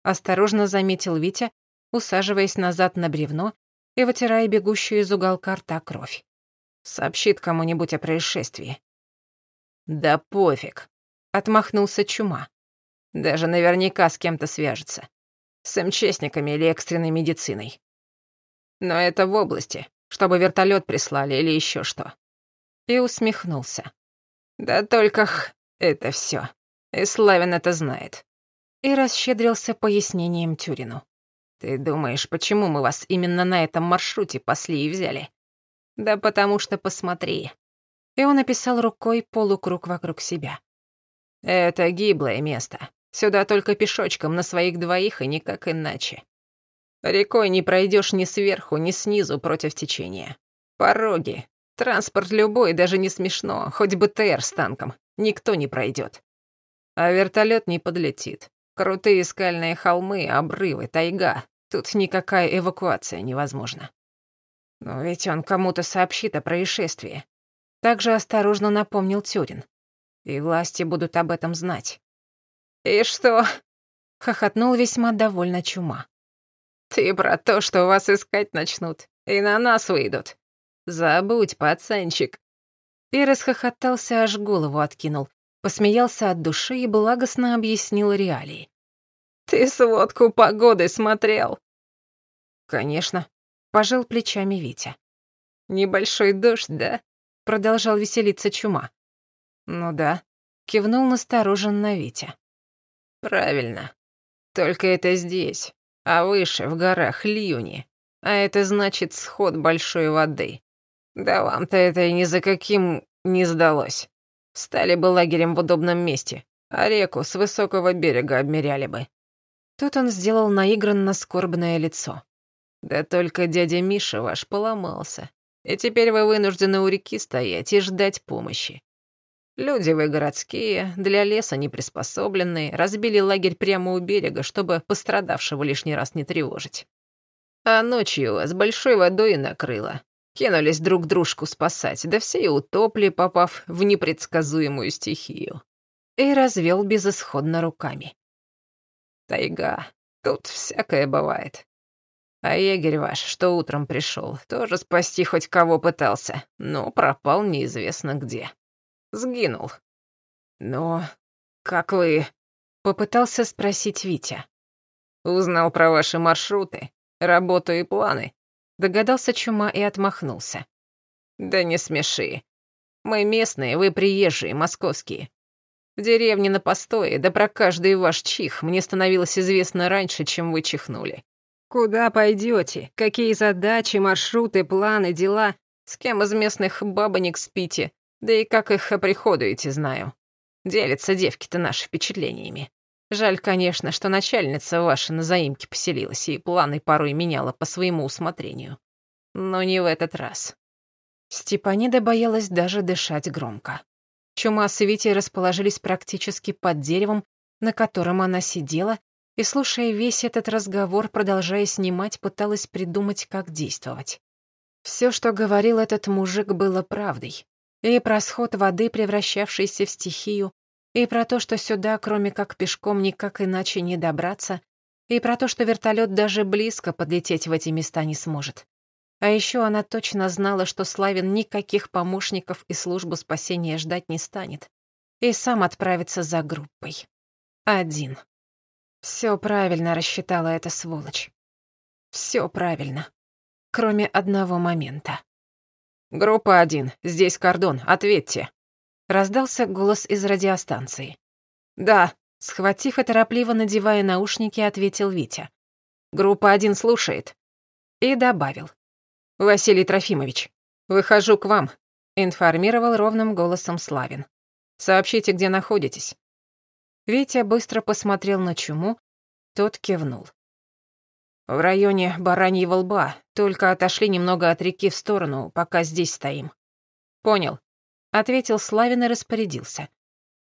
Осторожно заметил Витя, усаживаясь назад на бревно и вытирая бегущую из уголка рта кровь. Сообщит кому-нибудь о происшествии. Да пофиг. Отмахнулся Чума. Даже наверняка с кем-то свяжется. С МЧСниками или экстренной медициной. Но это в области, чтобы вертолет прислали или еще что. И усмехнулся. Да только х, это все. И Славин это знает. И расщедрился пояснением Тюрину. Ты думаешь, почему мы вас именно на этом маршруте пасли и взяли? Да потому что посмотри. И он описал рукой полукруг вокруг себя. Это гиблое место. Сюда только пешочком на своих двоих и никак иначе. Рекой не пройдешь ни сверху, ни снизу против течения. Пороги. Транспорт любой, даже не смешно, хоть бы ТР с танком. Никто не пройдет. А вертолет не подлетит. Крутые скальные холмы, обрывы, тайга. Тут никакая эвакуация невозможна. Но ведь он кому-то сообщит о происшествии. Также осторожно напомнил Тюрин. И власти будут об этом знать. «И что?» — хохотнул весьма довольно Чума. «Ты про то, что вас искать начнут, и на нас выйдут. Забудь, пацанчик». И расхохотался, аж голову откинул, посмеялся от души и благостно объяснил реалии. «Ты сводку погоды смотрел?» «Конечно», — пожал плечами Витя. «Небольшой дождь, да?» — продолжал веселиться Чума. «Ну да», — кивнул настороженно Витя. «Правильно. Только это здесь, а выше, в горах, ливни. А это значит сход большой воды. Да вам-то это ни за каким не сдалось. Стали бы лагерем в удобном месте, а реку с высокого берега обмеряли бы». Тут он сделал наигранно скорбное лицо. «Да только дядя Миша ваш поломался, и теперь вы вынуждены у реки стоять и ждать помощи. Люди вы городские, для леса не приспособленные, разбили лагерь прямо у берега, чтобы пострадавшего лишний раз не тревожить. А ночью вас большой водой накрыло. Кинулись друг дружку спасать, да все и утопли, попав в непредсказуемую стихию. И развел безысходно руками. Тайга. Тут всякое бывает. А егерь ваш, что утром пришел, тоже спасти хоть кого пытался, но пропал неизвестно где. Сгинул. Но как вы... Попытался спросить Витя. Узнал про ваши маршруты, работу и планы. Догадался Чума и отмахнулся. Да не смеши. Мы местные, вы приезжие, московские. В деревне на постое, да про каждый ваш чих мне становилось известно раньше, чем вы чихнули. Куда пойдете? Какие задачи, маршруты, планы, дела? С кем из местных бабонек спите? Да и как их оприходуете, знаю. Делятся девки-то наши впечатлениями. Жаль, конечно, что начальница ваша на заимке поселилась и планы порой меняла по своему усмотрению. Но не в этот раз. Степанида боялась даже дышать громко. Чума с Витей расположились практически под деревом, на котором она сидела, и, слушая весь этот разговор, продолжая снимать, пыталась придумать, как действовать. Все, что говорил этот мужик, было правдой. И про сход воды, превращавшейся в стихию, и про то, что сюда, кроме как пешком, никак иначе не добраться, и про то, что вертолет даже близко подлететь в эти места не сможет. А еще она точно знала, что Славин никаких помощников и службу спасения ждать не станет, и сам отправится за группой. Один. Все правильно рассчитала эта сволочь. Все правильно. Кроме одного момента. «Группа один, здесь кордон, ответьте», — раздался голос из радиостанции. «Да», — схватив и торопливо надевая наушники, ответил Витя. «Группа один слушает». И добавил. «Василий Трофимович, выхожу к вам», — информировал ровным голосом Славин. «Сообщите, где находитесь». Витя быстро посмотрел на чуму, тот кивнул. В районе Бараньего лба, только отошли немного от реки в сторону, пока здесь стоим. Понял, ответил Славин и распорядился.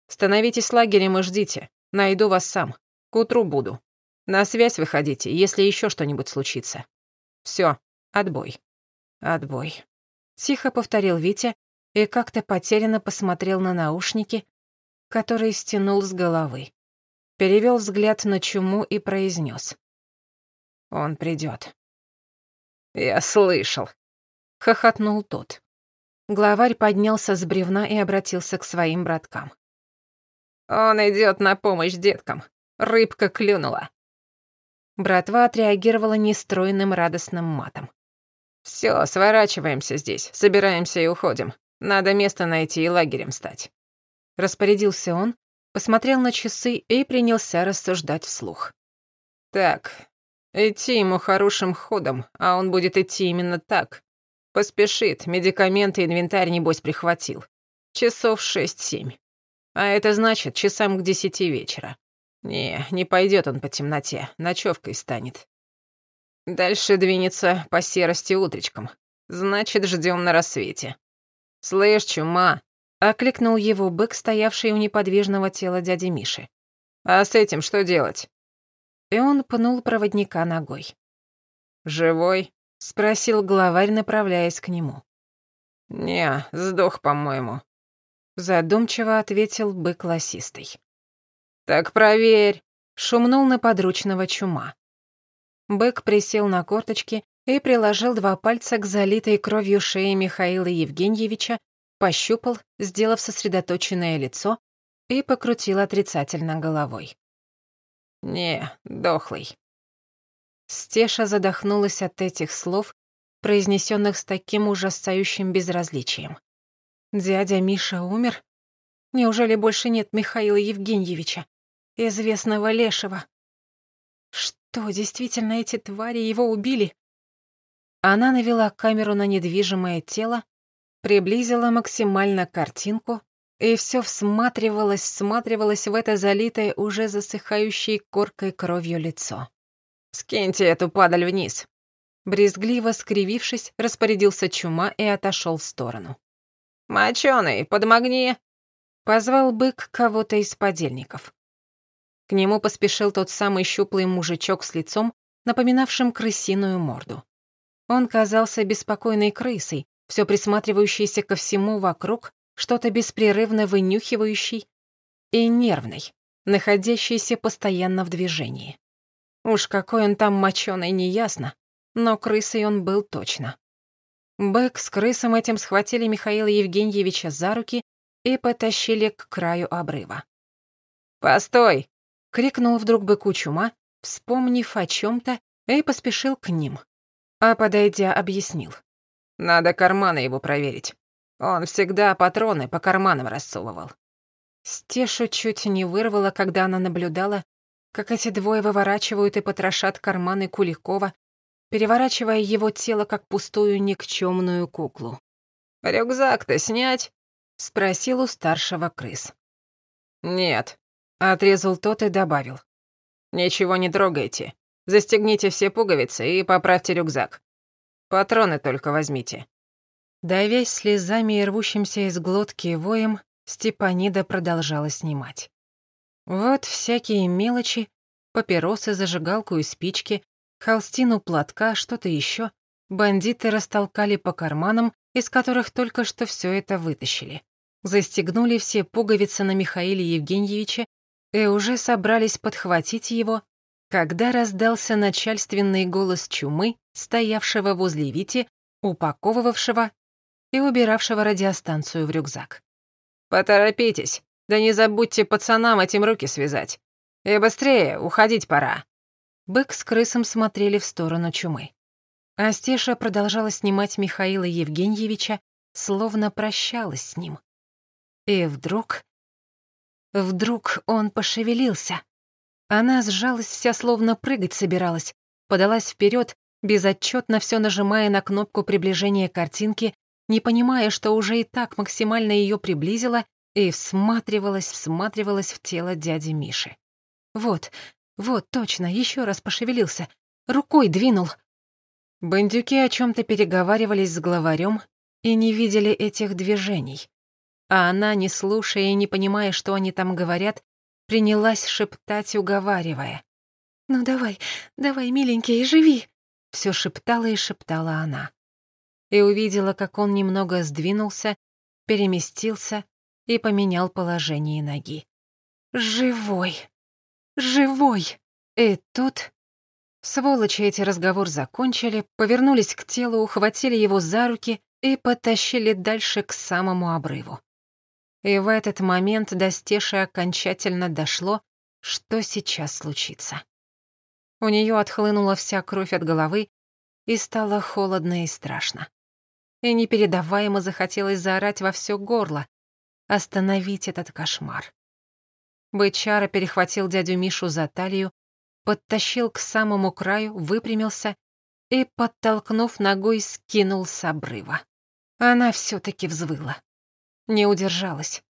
Становитесь лагерем и ждите. Найду вас сам. К утру буду. На связь выходите, если еще что-нибудь случится. Все, отбой. Отбой. Тихо повторил Витя и как-то потерянно посмотрел на наушники, которые стянул с головы. Перевел взгляд на чуму и произнес: он придет. «Я слышал», — хохотнул тот. Главарь поднялся с бревна и обратился к своим браткам. «Он идет на помощь деткам. Рыбка клюнула». Братва отреагировала нестройным радостным матом. Все, сворачиваемся здесь, собираемся и уходим. Надо место найти и лагерем стать». Распорядился он, посмотрел на часы и принялся рассуждать вслух. «Так, Идти ему хорошим ходом, а он будет идти именно так. Поспешит, медикаменты и инвентарь, небось, прихватил. Часов шесть-семь. А это значит, часам к десяти вечера. Не, не пойдет он по темноте, ночевкой станет. Дальше двинется по серости утречком. Значит, ждем на рассвете. «Слышь, чума!» — окликнул его бык, стоявший у неподвижного тела дяди Миши. «А с этим что делать?» И он пнул проводника ногой. «Живой?» — спросил главарь, направляясь к нему. «Не, сдох, по-моему», — задумчиво ответил бык лосистый. «Так проверь», — шумнул на подручного чума. Бык присел на корточки и приложил два пальца к залитой кровью шее Михаила Евгеньевича, пощупал, сделав сосредоточенное лицо, и покрутил отрицательно головой. «Не, дохлый». Стеша задохнулась от этих слов, произнесенных с таким ужасающим безразличием. «Дядя Миша умер? Неужели больше нет Михаила Евгеньевича, известного Лешего? Что, действительно эти твари его убили?» Она навела камеру на недвижимое тело, приблизила максимально картинку и все всматривалась, всматривалась в это залитое уже засыхающей коркой кровью лицо. «Скиньте эту падаль вниз!» Брезгливо скривившись, распорядился чума и отошел в сторону. «Мочёный, подмогни!» Позвал бык кого-то из подельников. К нему поспешил тот самый щуплый мужичок с лицом, напоминавшим крысиную морду. Он казался беспокойной крысой, все присматривающейся ко всему вокруг, что-то беспрерывно вынюхивающей и нервной, находящейся постоянно в движении. Уж какой он там мочёный, неясно, но крысой он был точно. Бэк с крысом этим схватили Михаила Евгеньевича за руки и потащили к краю обрыва. «Постой!» — крикнул вдруг быку чума, вспомнив о чем то и поспешил к ним а, подойдя, объяснил. «Надо карманы его проверить. Он всегда патроны по карманам рассовывал». Стешу чуть не вырвала, когда она наблюдала, как эти двое выворачивают и потрошат карманы Куликова, переворачивая его тело как пустую никчемную куклу. «Рюкзак-то снять?» — спросил у старшего крыс. «Нет», — отрезал тот и добавил. «Ничего не трогайте. Застегните все пуговицы и поправьте рюкзак. Патроны только возьмите». Давясь слезами и рвущимся из глотки воем, Степанида продолжала снимать. Вот всякие мелочи, папиросы, зажигалку и спички, холстину платка, что-то еще. Бандиты растолкали по карманам, из которых только что все это вытащили. Застегнули все пуговицы на Михаиле Евгеньевиче и уже собрались подхватить его, когда раздался начальственный голос чумы, стоявшего возле Вити, упаковывавшего и убиравшего радиостанцию в рюкзак. «Поторопитесь, да не забудьте пацанам этим руки связать. И быстрее, уходить пора». Бык с крысом смотрели в сторону чумы. Астеша продолжала снимать Михаила Евгеньевича, словно прощалась с ним. И вдруг... Вдруг он пошевелился. Она сжалась вся, словно прыгать собиралась, подалась вперед, безотчетно все нажимая на кнопку приближения картинки, не понимая, что уже и так максимально ее приблизила, и всматривалась, всматривалась в тело дяди Миши. Вот, вот, точно, еще раз пошевелился, рукой двинул. Бандюки о чем то переговаривались с главарем и не видели этих движений. А она, не слушая и не понимая, что они там говорят, принялась шептать, уговаривая. «Ну давай, давай, миленький, живи!» Все шептала и шептала она. И увидела, как он немного сдвинулся, переместился и поменял положение ноги. «Живой! Живой!» И тут... Сволочи эти разговор закончили, повернулись к телу, ухватили его за руки и потащили дальше к самому обрыву. И в этот момент до Стеши окончательно дошло, что сейчас случится. У нее отхлынула вся кровь от головы, и стало холодно и страшно. И непередаваемо захотелось заорать во все горло, остановить этот кошмар. Бычара перехватил дядю Мишу за талию, подтащил к самому краю, выпрямился и, подтолкнув ногой, скинул с обрыва. Она все таки взвыла. Не удержалась.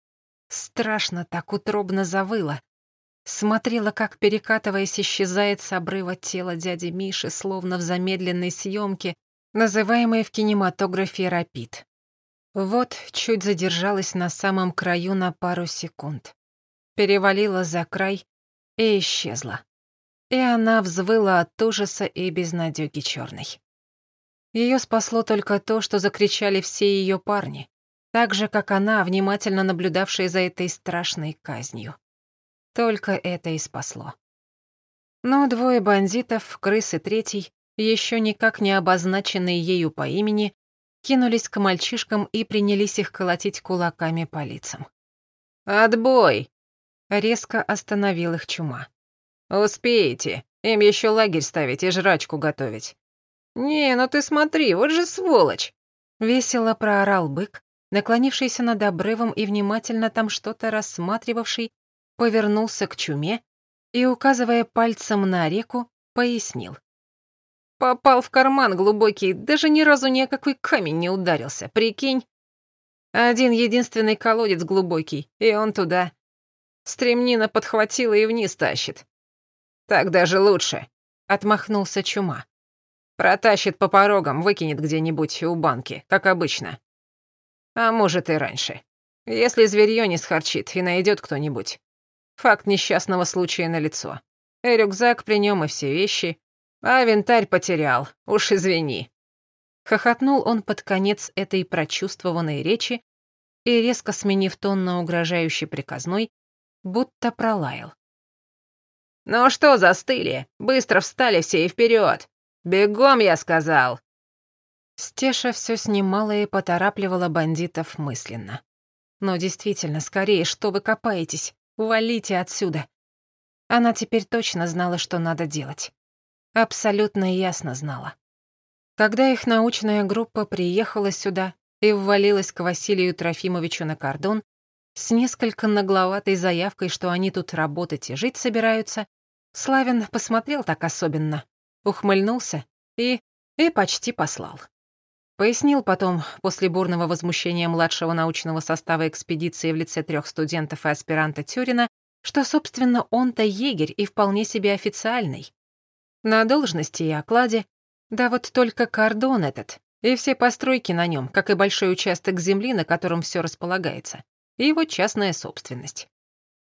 Страшно так утробно завыла. Смотрела, как, перекатываясь, исчезает с обрыва тело дяди Миши, словно в замедленной съемке, называемой в кинематографе «рапид». Вот чуть задержалась на самом краю на пару секунд. Перевалила за край и исчезла. И она взвыла от ужаса и безнадёги чёрной. Ее спасло только то, что закричали все ее парни, так же, как она, внимательно наблюдавшая за этой страшной казнью. Только это и спасло. Но двое бандитов, крыс и третий, еще никак не обозначенные ею по имени, кинулись к мальчишкам и принялись их колотить кулаками по лицам. «Отбой!» — резко остановил их чума. «Успеете. Им еще лагерь ставить и жрачку готовить». «Не, ну ты смотри, вот же сволочь!» Весело проорал бык, наклонившийся над обрывом и внимательно там что-то рассматривавший, повернулся к чуме и, указывая пальцем на реку, пояснил. Попал в карман глубокий, даже ни разу ни о какой камень не ударился, прикинь? Один единственный колодец глубокий, и он туда. Стремнина подхватила и вниз тащит. Так даже лучше, отмахнулся чума. Протащит по порогам, выкинет где-нибудь у банки, как обычно. А может и раньше. Если зверьё не схарчит и найдет кто-нибудь. Факт несчастного случая на лицо. И рюкзак при нем и все вещи, а винтарь потерял, уж извини». Хохотнул он под конец этой прочувствованной речи и, резко сменив тон на угрожающий приказной, будто пролаял. «Ну что застыли? Быстро встали все и вперед! Бегом, я сказал!» Стеша все снимала и поторапливала бандитов мысленно. «Но действительно, скорее, что вы копаетесь? Валите отсюда!» Она теперь точно знала, что надо делать абсолютно ясно знала. Когда их научная группа приехала сюда и ввалилась к Василию Трофимовичу на кордон с несколько нагловатой заявкой, что они тут работать и жить собираются, Славин посмотрел так особенно, ухмыльнулся и... и почти послал. Пояснил потом, после бурного возмущения младшего научного состава экспедиции в лице трех студентов и аспиранта Тюрина, что, собственно, он-то егерь и вполне себе официальный, на должности и окладе, да вот только кордон этот, и все постройки на нем, как и большой участок земли, на котором все располагается, и его частная собственность.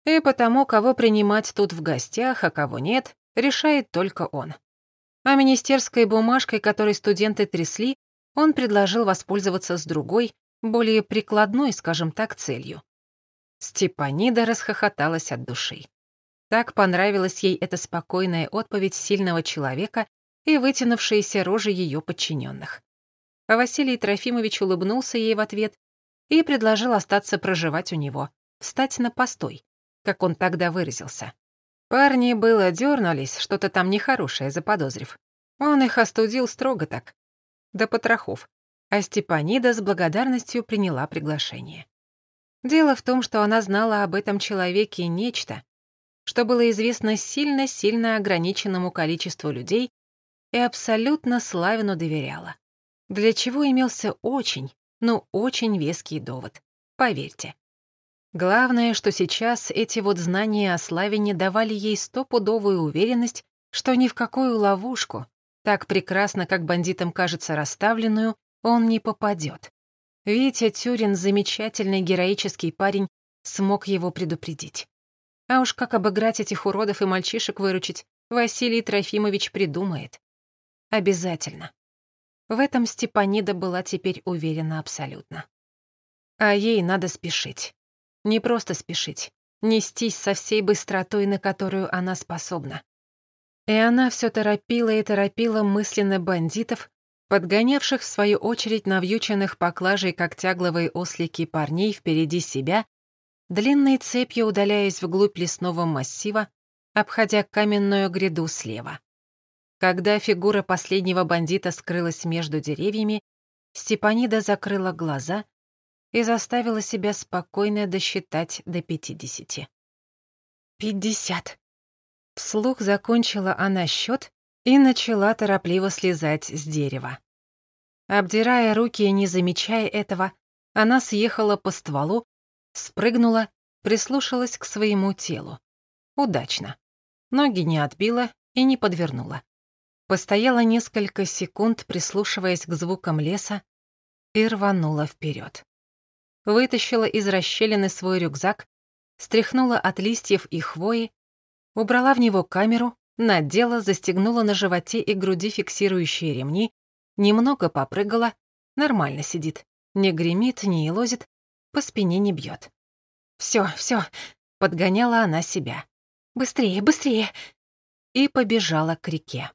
И потому, кого принимать тут в гостях, а кого нет, решает только он. А министерской бумажкой, которой студенты трясли, он предложил воспользоваться с другой, более прикладной, скажем так, целью. Степанида расхохоталась от души. Так понравилась ей эта спокойная отповедь сильного человека и вытянувшиеся рожи ее подчиненных. Василий Трофимович улыбнулся ей в ответ и предложил остаться проживать у него, встать на постой, как он тогда выразился. Парни было дернулись, что-то там нехорошее заподозрив. Он их остудил строго так, до потрохов, а Степанида с благодарностью приняла приглашение. Дело в том, что она знала об этом человеке нечто, что было известно сильно-сильно ограниченному количеству людей и абсолютно Славину доверяла. Для чего имелся очень, ну очень веский довод, поверьте. Главное, что сейчас эти вот знания о Славине давали ей стопудовую уверенность, что ни в какую ловушку, так прекрасно, как бандитам кажется расставленную, он не попадет. Витя Тюрин, замечательный героический парень, смог его предупредить. А уж как обыграть этих уродов и мальчишек выручить, Василий Трофимович придумает. Обязательно. В этом Степанида была теперь уверена абсолютно. А ей надо спешить. Не просто спешить, нестись со всей быстротой, на которую она способна. И она все торопила и торопила мысленно бандитов, подгонявших в свою очередь навьюченных поклажей, как тягловые ослики парней впереди себя длинной цепью удаляясь вглубь лесного массива, обходя каменную гряду слева. Когда фигура последнего бандита скрылась между деревьями, Степанида закрыла глаза и заставила себя спокойно досчитать до пятидесяти. «Пятьдесят!» Вслух закончила она счет и начала торопливо слезать с дерева. Обдирая руки и не замечая этого, она съехала по стволу, Спрыгнула, прислушалась к своему телу. Удачно. Ноги не отбила и не подвернула. Постояла несколько секунд, прислушиваясь к звукам леса, и рванула вперед. Вытащила из расщелины свой рюкзак, стряхнула от листьев и хвои, убрала в него камеру, надела, застегнула на животе и груди фиксирующие ремни, Немного попрыгала, нормально сидит. Не гремит, не елозит, по спине не бьет. Всё, всё, подгоняла она себя. Быстрее, быстрее. И побежала к реке.